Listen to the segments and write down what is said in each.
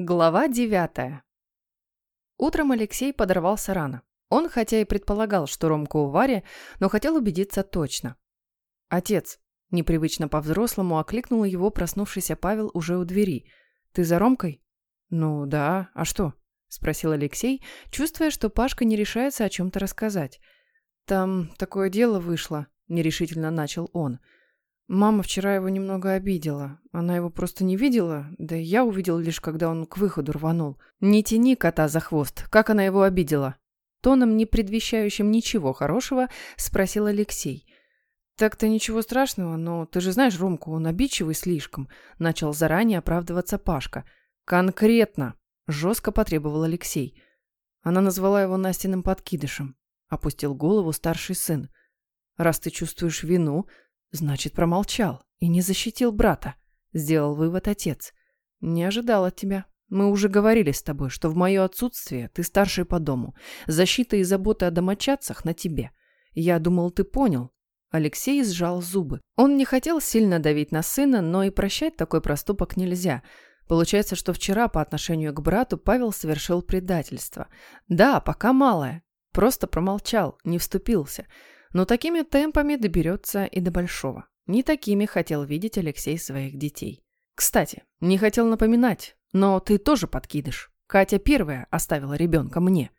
Глава девятая. Утром Алексей подорвался рано. Он, хотя и предполагал, что Ромка у Вари, но хотел убедиться точно. «Отец», – непривычно по-взрослому окликнул его проснувшийся Павел уже у двери. «Ты за Ромкой?» «Ну да, а что?» – спросил Алексей, чувствуя, что Пашка не решается о чем-то рассказать. «Там такое дело вышло», – нерешительно начал он – Мама вчера его немного обидела. Она его просто не видела, да и я увидел лишь, когда он к выходу рванул. «Не тяни кота за хвост. Как она его обидела?» Тоном, не предвещающим ничего хорошего, спросил Алексей. «Так-то ничего страшного, но ты же знаешь Ромку, он обидчивый слишком», начал заранее оправдываться Пашка. «Конкретно!» – жестко потребовал Алексей. Она назвала его Настиным подкидышем. Опустил голову старший сын. «Раз ты чувствуешь вину, Значит, промолчал и не защитил брата, сделал вывод отец. Не ожидал от тебя. Мы уже говорили с тобой, что в мое отсутствие ты старший по дому. Защита и забота о домочадцах на тебе. Я думал, ты понял. Алексей сжал зубы. Он не хотел сильно давить на сына, но и прощать такой проступок нельзя. Получается, что вчера по отношению к брату Павел совершил предательство. Да, пока малое. Просто промолчал, не вступился. Но такими темпами доберется и до большого. Не такими хотел видеть Алексей своих детей. Кстати, не хотел напоминать, но ты тоже подкидыш. Катя первая оставила ребенка мне.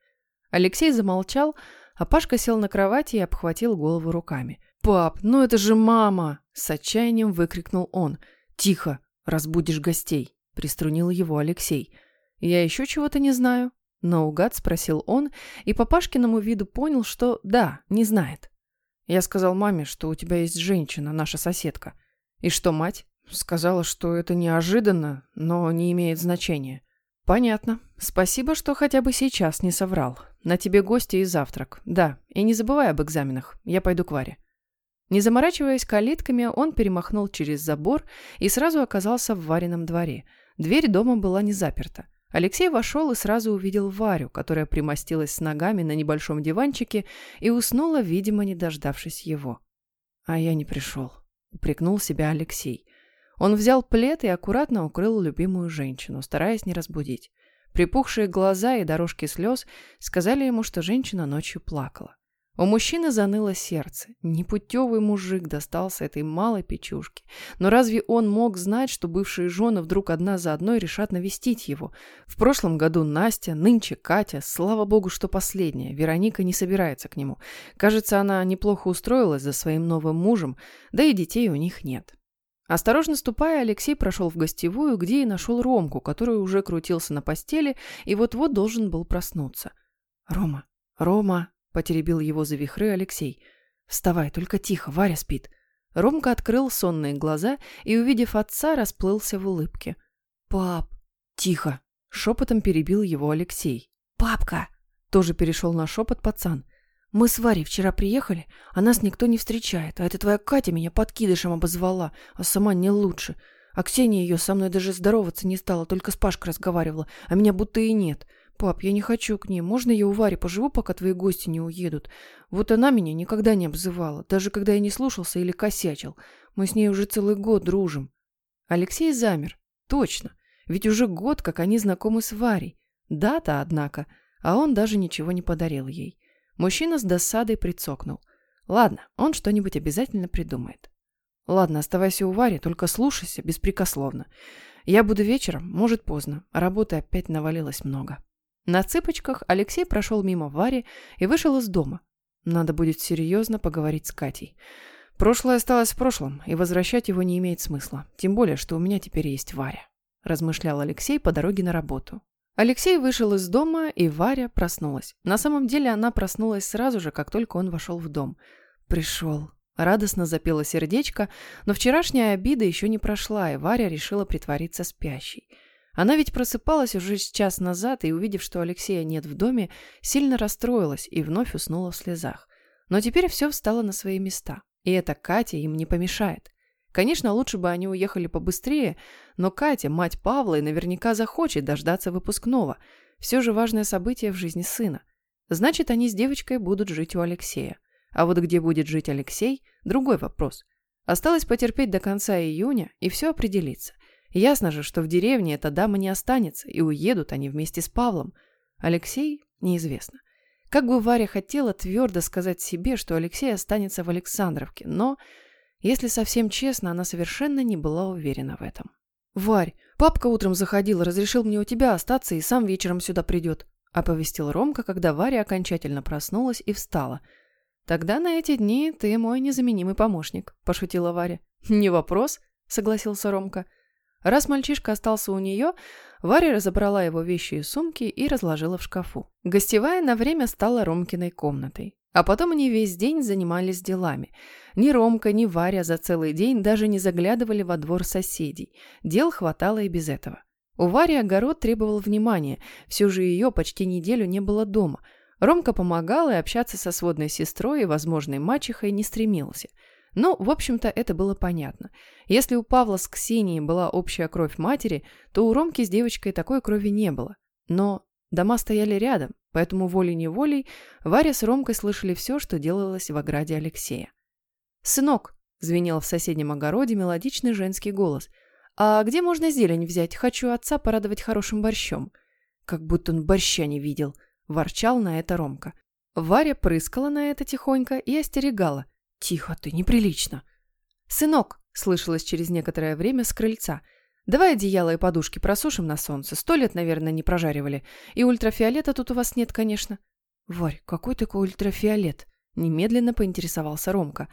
Алексей замолчал, а Пашка сел на кровати и обхватил голову руками. «Пап, ну это же мама!» С отчаянием выкрикнул он. «Тихо, разбудишь гостей!» Приструнил его Алексей. «Я еще чего-то не знаю?» Наугад спросил он, и по Пашкиному виду понял, что да, не знает. Я сказал маме, что у тебя есть женщина, наша соседка. И что мать? Сказала, что это неожиданно, но не имеет значения. Понятно. Спасибо, что хотя бы сейчас не соврал. На тебе гости и завтрак. Да, и не забывай об экзаменах. Я пойду к Варе. Не заморачиваясь калитками, он перемахнул через забор и сразу оказался в Варином дворе. Дверь дома была не заперта. Алексей вошел и сразу увидел Варю, которая примостилась с ногами на небольшом диванчике и уснула, видимо, не дождавшись его. «А я не пришел», — упрекнул себя Алексей. Он взял плед и аккуратно укрыл любимую женщину, стараясь не разбудить. Припухшие глаза и дорожки слез сказали ему, что женщина ночью плакала. У мужчины заныло сердце. Непутевый мужик достался этой малой печушке. Но разве он мог знать, что бывшие жены вдруг одна за одной решат навестить его? В прошлом году Настя, нынче Катя, слава богу, что последняя. Вероника не собирается к нему. Кажется, она неплохо устроилась за своим новым мужем, да и детей у них нет. Осторожно ступая, Алексей прошел в гостевую, где и нашел Ромку, который уже крутился на постели и вот-вот должен был проснуться. «Рома, Рома!» Потеребил его за вихры Алексей. «Вставай, только тихо, Варя спит». Ромка открыл сонные глаза и, увидев отца, расплылся в улыбке. «Пап!» «Тихо!» — шепотом перебил его Алексей. «Папка!» — тоже перешел на шепот пацан. «Мы с Варей вчера приехали, а нас никто не встречает, а эта твоя Катя меня подкидышем обозвала, а сама не лучше. А Ксения ее со мной даже здороваться не стала, только с Пашкой разговаривала, а меня будто и нет. «Пап, я не хочу к ним. Можно я у Вари поживу, пока твои гости не уедут? Вот она меня никогда не обзывала, даже когда я не слушался или косячил. Мы с ней уже целый год дружим». Алексей замер. Точно. Ведь уже год, как они знакомы с Варей. Дата, однако, а он даже ничего не подарил ей. Мужчина с досадой прицокнул. Ладно, он что-нибудь обязательно придумает. Ладно, оставайся у Вари, только слушайся беспрекословно. Я буду вечером, может поздно, работы опять навалилось много. На цыпочках Алексей прошел мимо Вари и вышел из дома. Надо будет серьезно поговорить с Катей. Прошлое осталось в прошлом, и возвращать его не имеет смысла. Тем более, что у меня теперь есть Варя. Размышлял Алексей по дороге на работу. Алексей вышел из дома, и Варя проснулась. На самом деле она проснулась сразу же, как только он вошел в дом. Пришел. Радостно запело сердечко, но вчерашняя обида еще не прошла, и Варя решила притвориться спящей. Она ведь просыпалась уже час назад и, увидев, что Алексея нет в доме, сильно расстроилась и вновь уснула в слезах. Но теперь все встало на свои места, и эта Катя им не помешает. Конечно, лучше бы они уехали побыстрее, но Катя, мать Павла, и наверняка захочет дождаться выпускного. Все же важное событие в жизни сына. Значит, они с девочкой будут жить у Алексея. А вот где будет жить Алексей – другой вопрос. Осталось потерпеть до конца июня, и все определится. Ясно же, что в деревне эта дама не останется, и уедут они вместе с Павлом. Алексей неизвестно. Как бы Варя хотела твердо сказать себе, что Алексей останется в Александровке, но, если совсем честно, она совершенно не была уверена в этом. «Варь, папка утром заходил, разрешил мне у тебя остаться и сам вечером сюда придет», оповестил Ромка, когда Варя окончательно проснулась и встала. «Тогда на эти дни ты мой незаменимый помощник», – пошутила Варя. «Не вопрос», – согласился Ромка. Раз мальчишка остался у нее, Варя разобрала его вещи и сумки и разложила в шкафу. Гостевая на время стала Ромкиной комнатой. А потом они весь день занимались делами. Ни Ромка, ни Варя за целый день даже не заглядывали во двор соседей. Дел хватало и без этого. У Вари огород требовал внимания, все же ее почти неделю не было дома. Ромка помогал и общаться со сводной сестрой и возможной мачехой не стремился – ну, в общем-то, это было понятно. Если у Павла с Ксенией была общая кровь матери, то у Ромки с девочкой такой крови не было. Но дома стояли рядом, поэтому волей-неволей Варя с Ромкой слышали все, что делалось в ограде Алексея. «Сынок!» – звенел в соседнем огороде мелодичный женский голос. «А где можно зелень взять? Хочу отца порадовать хорошим борщом». Как будто он борща не видел, ворчал на это Ромка. Варя прыскала на это тихонько и остерегала – «Тихо ты, неприлично!» «Сынок!» – слышалось через некоторое время с крыльца. «Давай одеяло и подушки просушим на солнце. Сто лет, наверное, не прожаривали. И ультрафиолета тут у вас нет, конечно». «Варь, какой такой ультрафиолет?» – немедленно поинтересовался Ромка.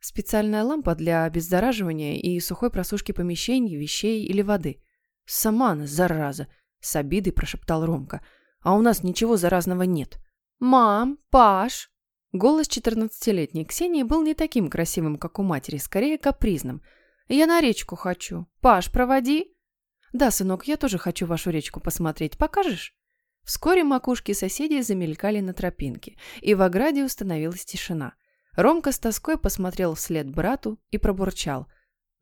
«Специальная лампа для обеззараживания и сухой просушки помещений, вещей или воды». «Сама зараза!» – с обидой прошептал Ромка. «А у нас ничего заразного нет». «Мам, Паш!» Голос 14-летней Ксении был не таким красивым, как у матери, скорее капризным. «Я на речку хочу. Паш, проводи!» «Да, сынок, я тоже хочу вашу речку посмотреть. Покажешь?» Вскоре макушки соседей замелькали на тропинке, и в ограде установилась тишина. Ромка с тоской посмотрел вслед брату и пробурчал.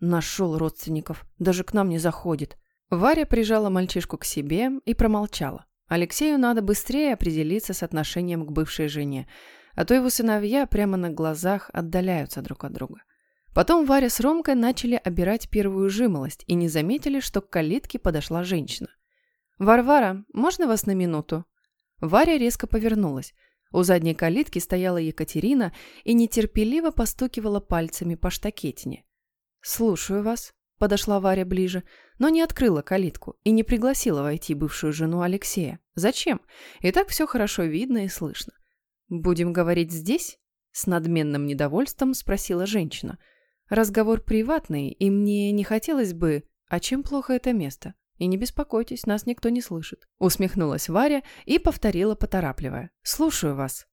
«Нашел родственников. Даже к нам не заходит». Варя прижала мальчишку к себе и промолчала. Алексею надо быстрее определиться с отношением к бывшей жене а то его сыновья прямо на глазах отдаляются друг от друга. Потом Варя с Ромкой начали обирать первую жимолость и не заметили, что к калитке подошла женщина. «Варвара, можно вас на минуту?» Варя резко повернулась. У задней калитки стояла Екатерина и нетерпеливо постукивала пальцами по штакетине. «Слушаю вас», – подошла Варя ближе, но не открыла калитку и не пригласила войти бывшую жену Алексея. Зачем? И так все хорошо видно и слышно. «Будем говорить здесь?» – с надменным недовольством спросила женщина. «Разговор приватный, и мне не хотелось бы... А чем плохо это место? И не беспокойтесь, нас никто не слышит». Усмехнулась Варя и повторила, поторапливая. «Слушаю вас».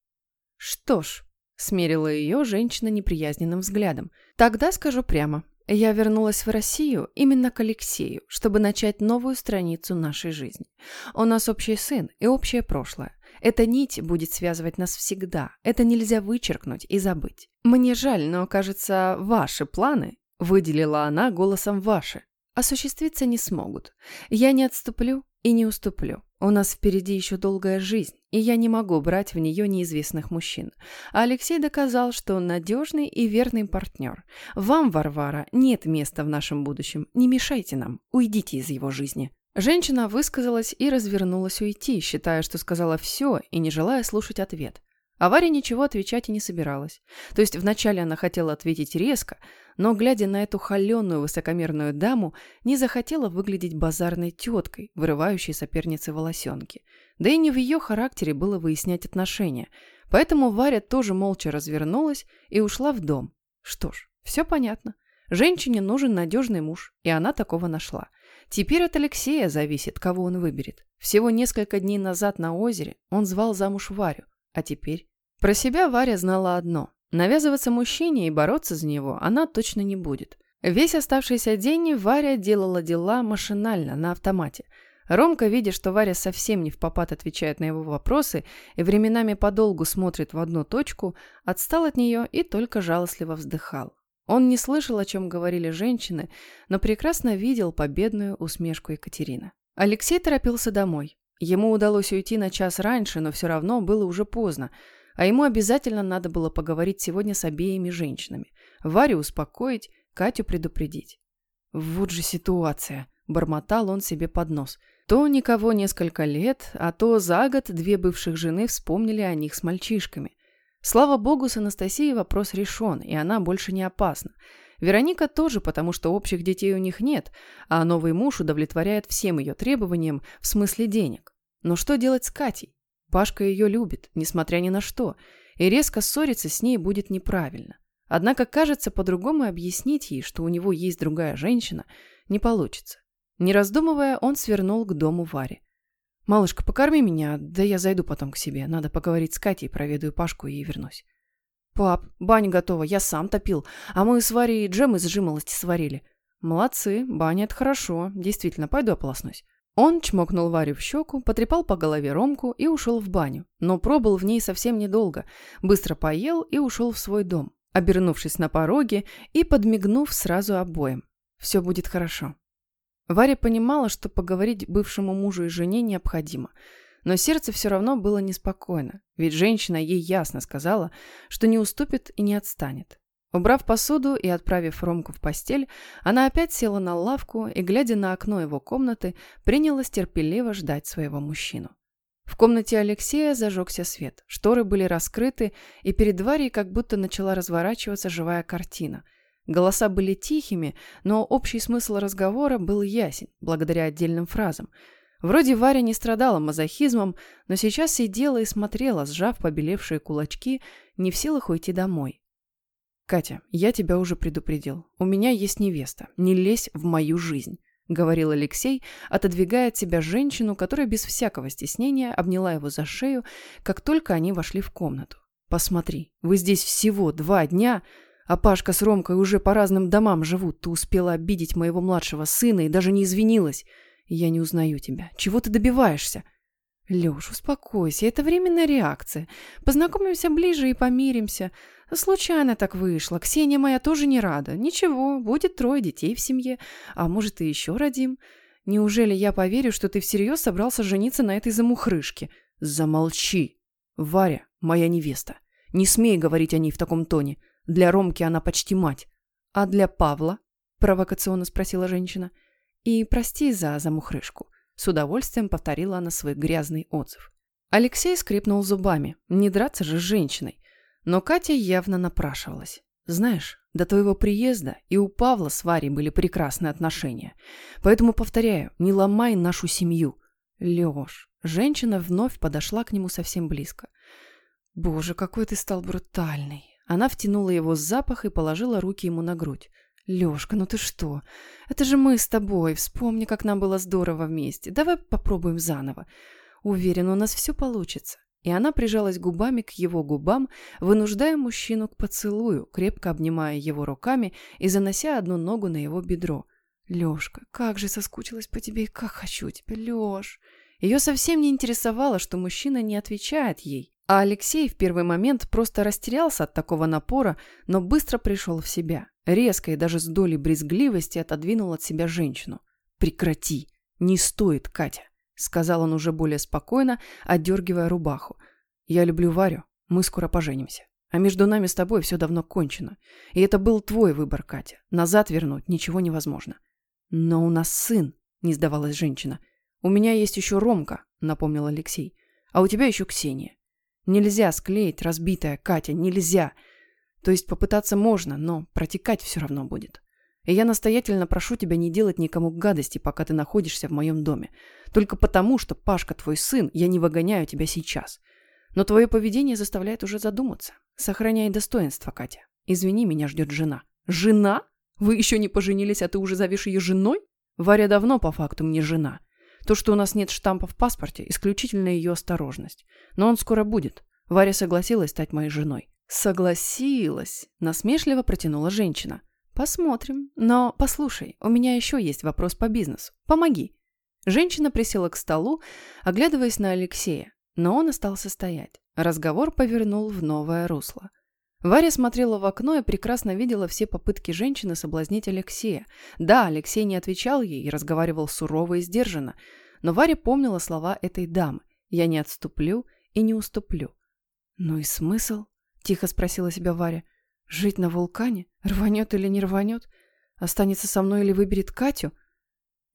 «Что ж», – смерила ее женщина неприязненным взглядом. «Тогда скажу прямо. Я вернулась в Россию именно к Алексею, чтобы начать новую страницу нашей жизни. У нас общий сын и общее прошлое. Эта нить будет связывать нас всегда. Это нельзя вычеркнуть и забыть. Мне жаль, но, кажется, ваши планы, выделила она голосом ваши, осуществиться не смогут. Я не отступлю и не уступлю. У нас впереди еще долгая жизнь, и я не могу брать в нее неизвестных мужчин. А Алексей доказал, что он надежный и верный партнер. Вам, Варвара, нет места в нашем будущем. Не мешайте нам. Уйдите из его жизни. Женщина высказалась и развернулась уйти, считая, что сказала все и не желая слушать ответ. А Варя ничего отвечать и не собиралась. То есть вначале она хотела ответить резко, но, глядя на эту холеную высокомерную даму, не захотела выглядеть базарной теткой, вырывающей соперницы волосенки. Да и не в ее характере было выяснять отношения. Поэтому Варя тоже молча развернулась и ушла в дом. Что ж, все понятно. Женщине нужен надежный муж, и она такого нашла. Теперь от Алексея зависит, кого он выберет. Всего несколько дней назад на озере он звал замуж Варю, а теперь... Про себя Варя знала одно. Навязываться мужчине и бороться за него она точно не будет. Весь оставшийся день Варя делала дела машинально, на автомате. Ромка, видя, что Варя совсем не в попад отвечает на его вопросы и временами подолгу смотрит в одну точку, отстал от нее и только жалостливо вздыхал. Он не слышал, о чем говорили женщины, но прекрасно видел победную усмешку Екатерины. Алексей торопился домой. Ему удалось уйти на час раньше, но все равно было уже поздно, а ему обязательно надо было поговорить сегодня с обеими женщинами. Варю успокоить, Катю предупредить. «Вот же ситуация!» бормотал он себе под нос. То никого несколько лет, а то за год две бывших жены вспомнили о них с мальчишками. Слава богу, с Анастасией вопрос решен, и она больше не опасна. Вероника тоже, потому что общих детей у них нет, а новый муж удовлетворяет всем ее требованиям в смысле денег. Но что делать с Катей? Пашка ее любит, несмотря ни на что, и резко ссориться с ней будет неправильно. Однако, кажется, по-другому объяснить ей, что у него есть другая женщина, не получится. Не раздумывая, он свернул к дому Вари. «Малышка, покорми меня, да я зайду потом к себе. Надо поговорить с Катей, проведу Пашку и вернусь». «Пап, баня готова, я сам топил, а мы с Варей джем из жимолости сварили». «Молодцы, баня – это хорошо. Действительно, пойду ополоснусь». Он чмокнул Варю в щеку, потрепал по голове Ромку и ушел в баню. Но пробыл в ней совсем недолго. Быстро поел и ушел в свой дом, обернувшись на пороге и подмигнув сразу обоим. «Все будет хорошо». Варя понимала, что поговорить бывшему мужу и жене необходимо – но сердце все равно было неспокойно, ведь женщина ей ясно сказала, что не уступит и не отстанет. Убрав посуду и отправив Ромку в постель, она опять села на лавку и, глядя на окно его комнаты, принялась терпеливо ждать своего мужчину. В комнате Алексея зажегся свет, шторы были раскрыты, и перед Варей как будто начала разворачиваться живая картина. Голоса были тихими, но общий смысл разговора был ясен, благодаря отдельным фразам – Вроде Варя не страдала мазохизмом, но сейчас сидела и смотрела, сжав побелевшие кулачки, не в силах уйти домой. «Катя, я тебя уже предупредил. У меня есть невеста. Не лезь в мою жизнь», — говорил Алексей, отодвигая от себя женщину, которая без всякого стеснения обняла его за шею, как только они вошли в комнату. «Посмотри, вы здесь всего два дня, а Пашка с Ромкой уже по разным домам живут. Ты успела обидеть моего младшего сына и даже не извинилась. Я не узнаю тебя. Чего ты добиваешься? Лёш, успокойся, это временная реакция. Познакомимся ближе и помиримся. Случайно так вышло. Ксения моя тоже не рада. Ничего, будет трое детей в семье. А может, и еще родим. Неужели я поверю, что ты всерьез собрался жениться на этой замухрышке? Замолчи. Варя, моя невеста. Не смей говорить о ней в таком тоне. Для Ромки она почти мать. А для Павла? Провокационно спросила женщина. — и прости за замухрышку. С удовольствием повторила она свой грязный отзыв. Алексей скрипнул зубами. Не драться же с женщиной. Но Катя явно напрашивалась. Знаешь, до твоего приезда и у Павла с Варей были прекрасные отношения. Поэтому повторяю, не ломай нашу семью. Лёш, женщина вновь подошла к нему совсем близко. Боже, какой ты стал брутальный. Она втянула его запах и положила руки ему на грудь. Лёшка, ну ты что? Это же мы с тобой. Вспомни, как нам было здорово вместе. Давай попробуем заново. Уверен, у нас все получится. И она прижалась губами к его губам, вынуждая мужчину к поцелую, крепко обнимая его руками и занося одну ногу на его бедро. «Лёшка, как же соскучилась по тебе и как хочу тебя, Лёш!» Ее совсем не интересовало, что мужчина не отвечает ей. А Алексей в первый момент просто растерялся от такого напора, но быстро пришел в себя. Резко и даже с долей брезгливости отодвинул от себя женщину. «Прекрати! Не стоит, Катя!» — сказал он уже более спокойно, отдергивая рубаху. «Я люблю Варю, мы скоро поженимся. А между нами с тобой все давно кончено. И это был твой выбор, Катя. Назад вернуть ничего невозможно». «Но у нас сын», — не сдавалась женщина. «У меня есть еще Ромка», — напомнил Алексей. «А у тебя еще Ксения. Нельзя склеить разбитая, Катя, нельзя. То есть попытаться можно, но протекать все равно будет. И я настоятельно прошу тебя не делать никому гадости, пока ты находишься в моем доме. Только потому, что Пашка твой сын, я не выгоняю тебя сейчас. Но твое поведение заставляет уже задуматься. Сохраняй достоинство, Катя. Извини, меня ждет жена. Жена? Вы еще не поженились, а ты уже зовешь ее женой? Варя давно по факту мне жена. То, что у нас нет штампа в паспорте, исключительно ее осторожность. Но он скоро будет. Варя согласилась стать моей женой. Согласилась, насмешливо протянула женщина. Посмотрим. Но послушай, у меня еще есть вопрос по бизнесу. Помоги. Женщина присела к столу, оглядываясь на Алексея, но он остался стоять. Разговор повернул в новое русло. Варя смотрела в окно и прекрасно видела все попытки женщины соблазнить Алексея. Да, Алексей не отвечал ей и разговаривал сурово и сдержанно, но Варя помнила слова этой дамы «Я не отступлю и не уступлю». «Ну и смысл?» – тихо спросила себя Варя. «Жить на вулкане? Рванет или не рванет? Останется со мной или выберет Катю?»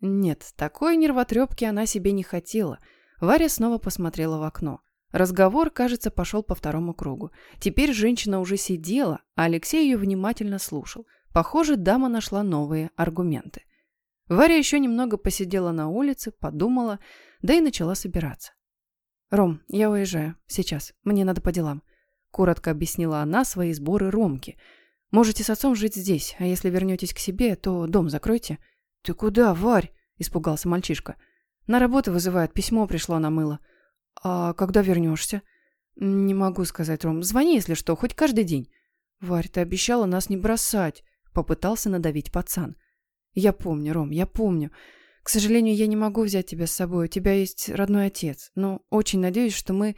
Нет, такой нервотрепки она себе не хотела. Варя снова посмотрела в окно. Разговор, кажется, пошел по второму кругу. Теперь женщина уже сидела, а Алексей ее внимательно слушал. Похоже, дама нашла новые аргументы. Варя еще немного посидела на улице, подумала, да и начала собираться. «Ром, я уезжаю. Сейчас. Мне надо по делам», — коротко объяснила она свои сборы Ромки. «Можете с отцом жить здесь, а если вернетесь к себе, то дом закройте». «Ты куда, Варь?» — испугался мальчишка. «На работу вызывает, письмо пришло на мыло». «А когда вернешься?» «Не могу сказать, Ром. Звони, если что, хоть каждый день». «Варь, ты обещала нас не бросать», — попытался надавить пацан. «Я помню, Ром, я помню. К сожалению, я не могу взять тебя с собой. У тебя есть родной отец. Но очень надеюсь, что мы...»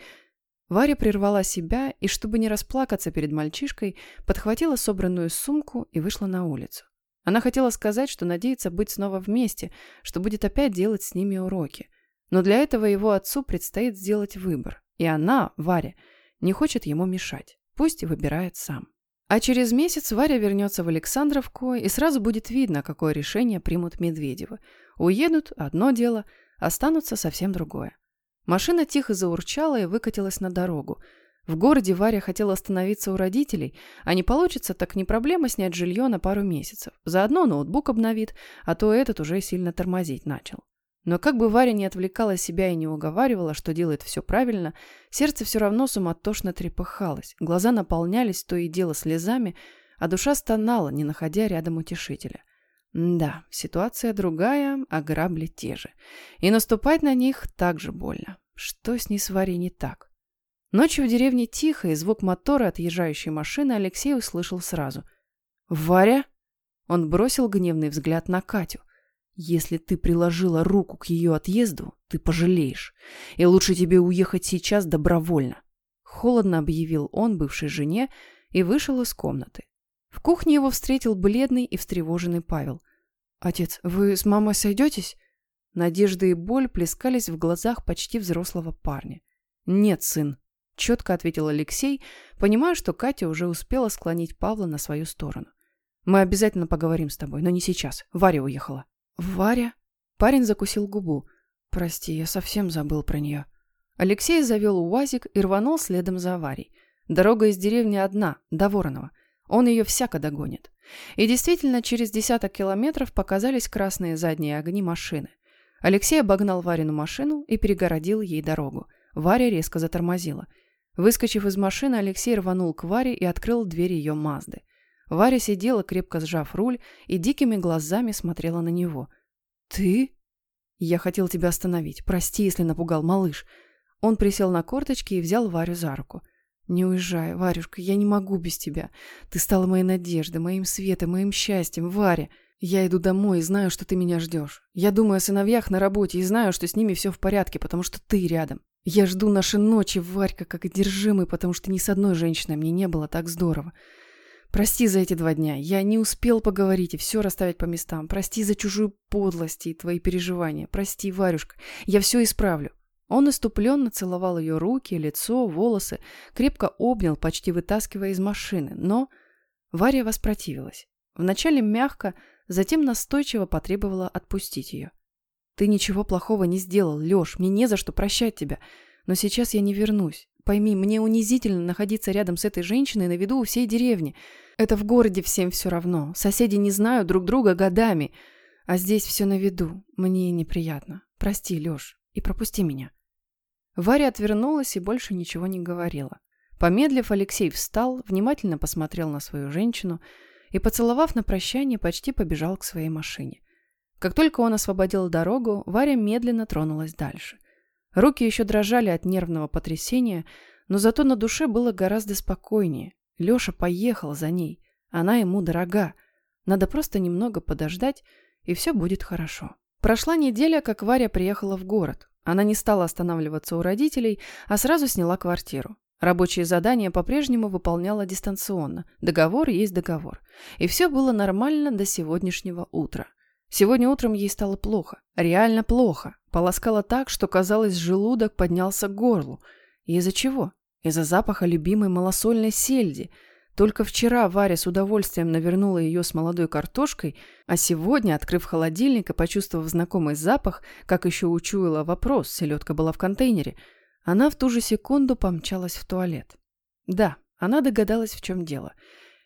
Варя прервала себя и, чтобы не расплакаться перед мальчишкой, подхватила собранную сумку и вышла на улицу. Она хотела сказать, что надеется быть снова вместе, что будет опять делать с ними уроки. Но для этого его отцу предстоит сделать выбор. И она, Варя, не хочет ему мешать. Пусть и выбирает сам. А через месяц Варя вернется в Александровку, и сразу будет видно, какое решение примут Медведевы. Уедут – одно дело, останутся совсем другое. Машина тихо заурчала и выкатилась на дорогу. В городе Варя хотела остановиться у родителей, а не получится, так не проблема снять жилье на пару месяцев. Заодно ноутбук обновит, а то этот уже сильно тормозить начал. Но как бы Варя не отвлекала себя и не уговаривала, что делает все правильно, сердце все равно суматошно трепыхалось, глаза наполнялись то и дело слезами, а душа стонала, не находя рядом утешителя. Да, ситуация другая, а грабли те же. И наступать на них так же больно. Что с ней с Варей не так? Ночью в деревне тихо, и звук мотора отъезжающей машины Алексей услышал сразу. «Варя?» Он бросил гневный взгляд на Катю. «Если ты приложила руку к ее отъезду, ты пожалеешь. И лучше тебе уехать сейчас добровольно». Холодно объявил он бывшей жене и вышел из комнаты. В кухне его встретил бледный и встревоженный Павел. «Отец, вы с мамой сойдетесь?» Надежда и боль плескались в глазах почти взрослого парня. «Нет, сын», — четко ответил Алексей, понимая, что Катя уже успела склонить Павла на свою сторону. «Мы обязательно поговорим с тобой, но не сейчас. Варя уехала». «Варя?» Парень закусил губу. «Прости, я совсем забыл про нее». Алексей завел УАЗик и рванул следом за Варей. Дорога из деревни одна, до Воронова. Он ее всяко догонит. И действительно, через десяток километров показались красные задние огни машины. Алексей обогнал Варину машину и перегородил ей дорогу. Варя резко затормозила. Выскочив из машины, Алексей рванул к Варе и открыл дверь ее Мазды. Варя сидела, крепко сжав руль, и дикими глазами смотрела на него. «Ты?» «Я хотел тебя остановить. Прости, если напугал, малыш». Он присел на корточки и взял Варю за руку. «Не уезжай, Варюшка, я не могу без тебя. Ты стала моей надеждой, моим светом, моим счастьем, Варя. Я иду домой и знаю, что ты меня ждешь. Я думаю о сыновьях на работе и знаю, что с ними все в порядке, потому что ты рядом. Я жду наши ночи, Варька, как одержимый, потому что ни с одной женщиной мне не было так здорово. Прости за эти два дня. Я не успел поговорить и все расставить по местам. Прости за чужую подлость и твои переживания. Прости, Варюшка. Я все исправлю. Он иступленно целовал ее руки, лицо, волосы, крепко обнял, почти вытаскивая из машины, но Варя воспротивилась. Вначале мягко, затем настойчиво потребовала отпустить ее. «Ты ничего плохого не сделал, Леш, мне не за что прощать тебя, но сейчас я не вернусь. Пойми, мне унизительно находиться рядом с этой женщиной на виду у всей деревни. Это в городе всем все равно, соседи не знают друг друга годами, а здесь все на виду, мне неприятно. Прости, Леш, и пропусти меня». Варя отвернулась и больше ничего не говорила. Помедлив, Алексей встал, внимательно посмотрел на свою женщину и, поцеловав на прощание, почти побежал к своей машине. Как только он освободил дорогу, Варя медленно тронулась дальше. Руки еще дрожали от нервного потрясения, но зато на душе было гораздо спокойнее. Леша поехал за ней. Она ему дорога. Надо просто немного подождать, и все будет хорошо. Прошла неделя, как Варя приехала в город. Она не стала останавливаться у родителей, а сразу сняла квартиру. Рабочие задания по-прежнему выполняла дистанционно. Договор есть договор. И все было нормально до сегодняшнего утра. Сегодня утром ей стало плохо. Реально плохо. Полоскала так, что, казалось, желудок поднялся к горлу. И из-за чего? Из-за запаха любимой малосольной сельди. Только вчера Варя с удовольствием навернула ее с молодой картошкой, а сегодня, открыв холодильник и почувствовав знакомый запах, как еще учуяла вопрос, селедка была в контейнере, она в ту же секунду помчалась в туалет. Да, она догадалась, в чем дело.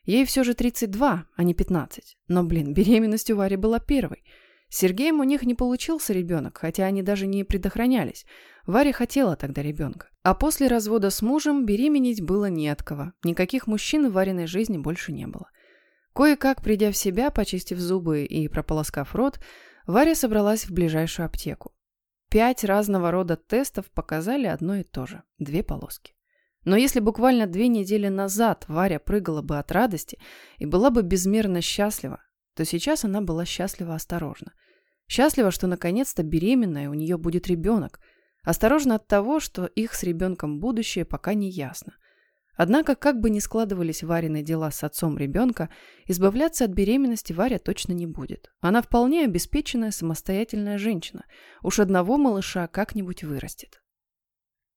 Ей все же 32, а не 15. Но, блин, беременность у Вари была первой. С Сергеем у них не получился ребенок, хотя они даже не предохранялись. Варя хотела тогда ребенка. А после развода с мужем беременеть было не от кого. Никаких мужчин в Вариной жизни больше не было. Кое-как, придя в себя, почистив зубы и прополоскав рот, Варя собралась в ближайшую аптеку. Пять разного рода тестов показали одно и то же – две полоски. Но если буквально две недели назад Варя прыгала бы от радости и была бы безмерно счастлива, то сейчас она была счастлива осторожно. Счастлива, что наконец-то беременная у нее будет ребенок – Осторожно от того, что их с ребенком будущее пока не ясно. Однако, как бы ни складывались Варины дела с отцом ребенка, избавляться от беременности Варя точно не будет. Она вполне обеспеченная самостоятельная женщина. Уж одного малыша как-нибудь вырастет.